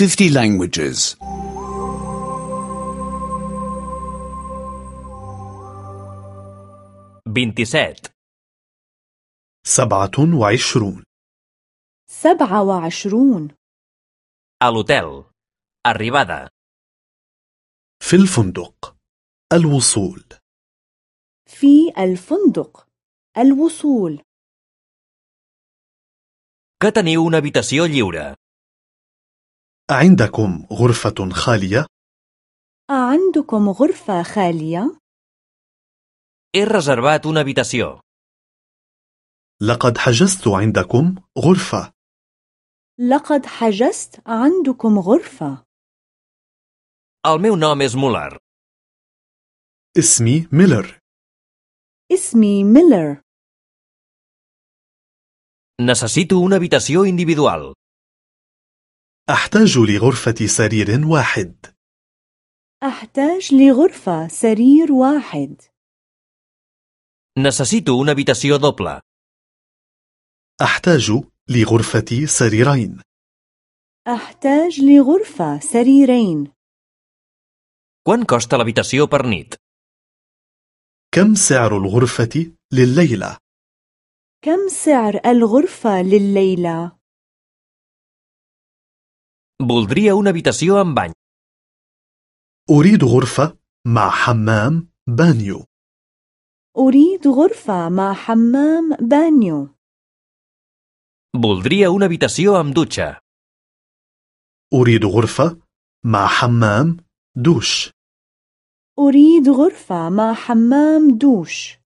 50 languages. بنتسات. سبعة وعشرون. سبعة وعشرون. الوتيل. الرباده. في الفندق. الوصول. في الفندق. الوصول. que teniu una. عندكم غرفة خالية؟ أعندكم غرفة خالية؟ He reservat una habitació. لقد حجزت عندكم غرفة لقد حجزت عندكم غرفة El meu nom és Muller. اسمي ميلر اسمي ميلر Necessito una habitació individual. أحتاج لغرفة سرير واحد أحتاج لغرفة سرير واحد Necessito una habitació doble. أحتاج لغرفة سريرين أحتاج لغرفة سريرين Quant costa l'habitació per nit? كم سعر الغرفة لليلة؟ كم سعر الغرفة لليلة؟ Voldria una habitació amb bany. أريد غرفة مع حمام بانيو أريد غرفة مع حمام بانيو Voldria una habitació amb dutxa. أريد غرفة مع حمام دوش أريد غرفة مع حمام دوش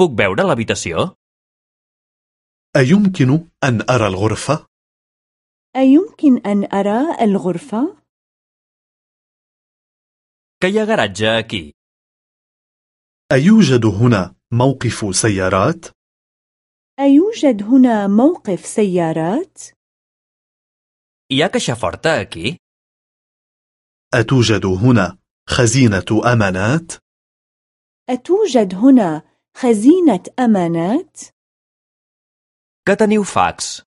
Puc veure l'habitació? أيمكن أن أرى الغرفة؟ أيمكن أن أرى الغرفة؟ Garatge aquí. أيوجد هنا موقف سيارات؟ أيوجد هنا موقف سيارات؟ Forta aquí? أتوجد هنا خزينة أمانات؟ أتوجد هنا خزينة أمانات؟ Teniu fax?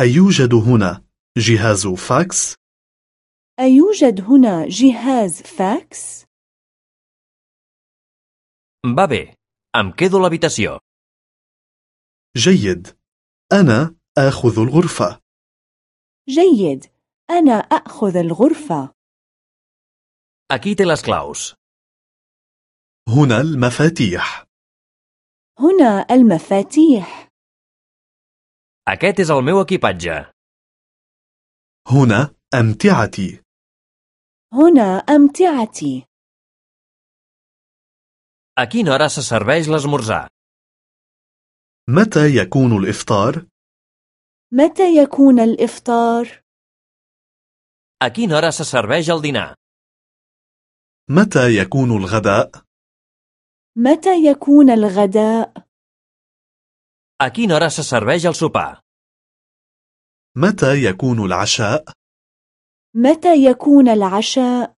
أيوجد هنا جهاز فاكس؟ أيوجد هنا جهاز فاكس؟ Va bé, em quedo l'habitació. جيد أنا آخذ الغرفة جيد أنا أخذ الغرفة Aquí té les claus. هنا المفاتيح هنا المفاتيح Aquest és el meu equipatge. هنا أمتعتي هنا أمتعتي A quina hora se serveix l'esmorzar? متى يكون الإفطار؟ متى يكون الإفطار؟ A quina hora se serveix el dinar? متى يكون الغداء؟ متى يكون الغداء؟ A quina hora se serveix el sopar? متى يكون العشاء؟ متى يكون العشاء؟